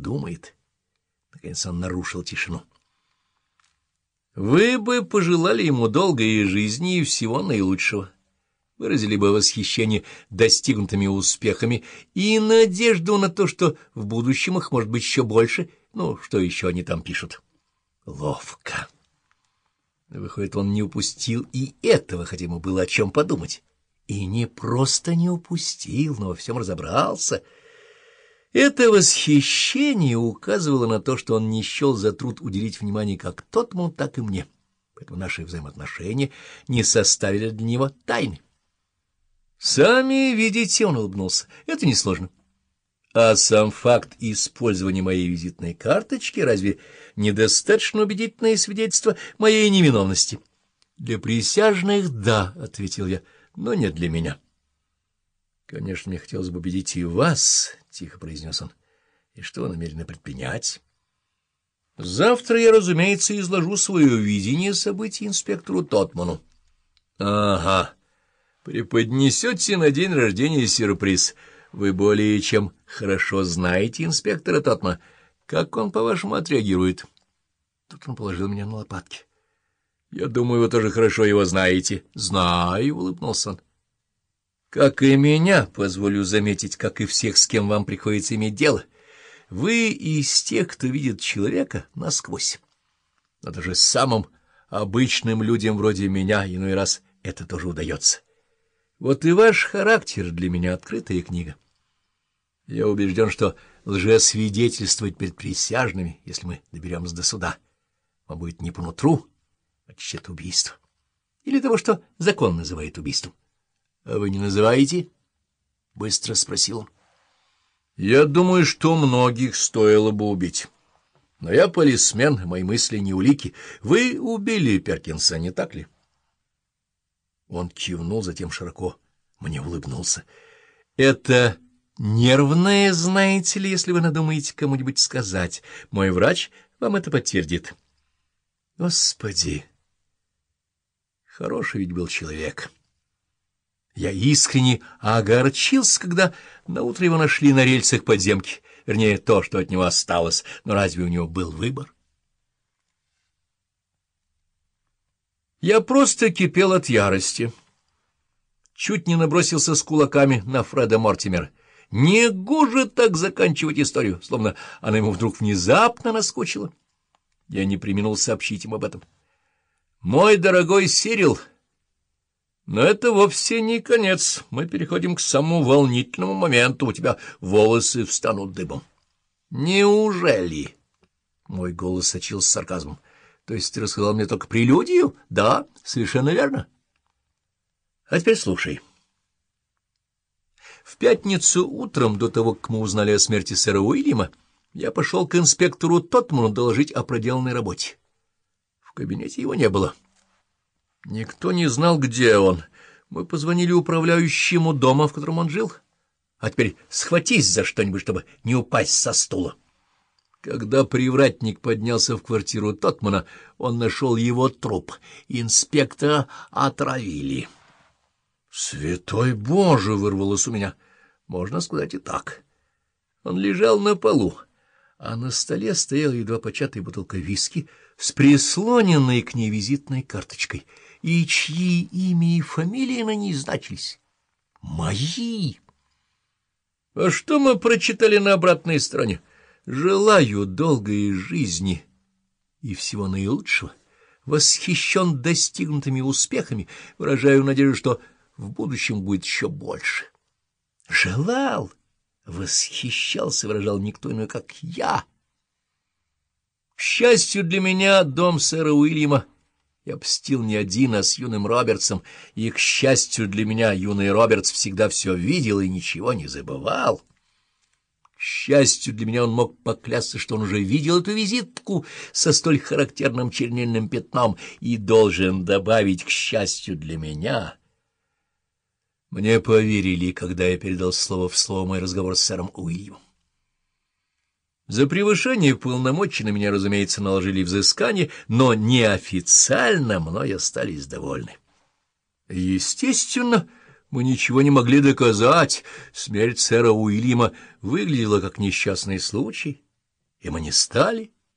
думает. Наконец он нарушил тишину. Вы бы пожелали ему долгой жизни и всего наилучшего. Выразили бы восхищение достигнутыми успехами и надежду на то, что в будущем их может быть еще больше. Ну, что еще они там пишут? Ловко. Выходит, он не упустил и этого, хотя ему было о чем подумать. И не просто не упустил, но во всем разобрался. Это восхищение указывало на то, что он не счел за труд уделить внимание как Тотму, так и мне. Поэтому наши взаимоотношения не составили для него тайны. «Сами видите», — он улыбнулся, — «это несложно». А сам факт использования моей визитной карточки разве недостаточно убедительное свидетельство моей невиновности? — Для присяжных — да, — ответил я, — но не для меня. — Конечно, мне хотелось бы убедить и вас, — тихо произнес он. — И что вы намерены предпринять? — Завтра я, разумеется, изложу свое видение событий инспектору Тотману. — Ага, преподнесете на день рождения сюрприз — вы более чем хорошо знаете инспектора Тотма. Как он, по-вашему, отреагирует? Тут он положил меня на лопатки. — Я думаю, вы тоже хорошо его знаете. — Знаю, — улыбнулся он. — Как и меня, позволю заметить, как и всех, с кем вам приходится иметь дело. Вы из тех, кто видит человека насквозь. Но даже самым обычным людям вроде меня иной раз это тоже удается. Вот и ваш характер для меня открытая книга. Я убежден, что лжесвидетельствовать перед присяжными, если мы доберемся до суда, вам будет не по нутру, а чье убийство. Или того, что закон называет убийством. — А вы не называете? — быстро спросил он. — Я думаю, что многих стоило бы убить. Но я полисмен, мои мысли не улики. Вы убили Перкинса, не так ли? — он кивнул, затем широко мне улыбнулся. — Это нервное, знаете ли, если вы надумаете кому-нибудь сказать. Мой врач вам это подтвердит. Господи! Хороший ведь был человек. Я искренне огорчился, когда наутро его нашли на рельсах подземки, вернее, то, что от него осталось, но разве у него был выбор? Я просто кипел от ярости. Чуть не набросился с кулаками на Фреда Мортимера. Не гуже так заканчивать историю, словно она ему вдруг внезапно наскочила. Я не применил сообщить им об этом. «Мой дорогой Сирил, но это вовсе не конец. Мы переходим к самому волнительному моменту. У тебя волосы встанут дыбом». «Неужели?» — мой голос сочился сарказмом. То есть ты рассказал мне только прелюдию? Да, совершенно верно. А теперь слушай. В пятницу утром, до того, как мы узнали о смерти сэра Уильяма, я пошел к инспектору Тотману доложить о проделанной работе. В кабинете его не было. Никто не знал, где он. Мы позвонили управляющему дома, в котором он жил. А теперь схватись за что-нибудь, чтобы не упасть со стула. Когда привратник поднялся в квартиру Тотмана, он нашел его труп. Инспектора отравили. «Святой Боже!» — вырвалось у меня. Можно сказать и так. Он лежал на полу, а на столе стояла едва початая бутылка виски с прислоненной к ней визитной карточкой, и чьи имя и фамилии на ней значились. «Мои!» «А что мы прочитали на обратной стороне?» Желаю долгой жизни и всего наилучшего. Восхищен достигнутыми успехами, выражаю надежду, что в будущем будет еще больше. Желал, восхищался, выражал никто иной, как я. К счастью для меня, дом сэра Уильяма я обстил не один, а с юным Робертсом, и, к счастью для меня, юный Робертс всегда все видел и ничего не забывал. К счастью для меня он мог поклясться, что он уже видел эту визитку со столь характерным чернильным пятном и должен добавить «к счастью для меня». Мне поверили, когда я передал слово в слово мой разговор с сэром Уильямом. За превышение полномочий на меня, разумеется, наложили взыскание, но неофициально мной остались довольны. Естественно, мы ничего не могли доказать. Смерть сэра Уильяма выглядела как несчастный случай. Им они стали.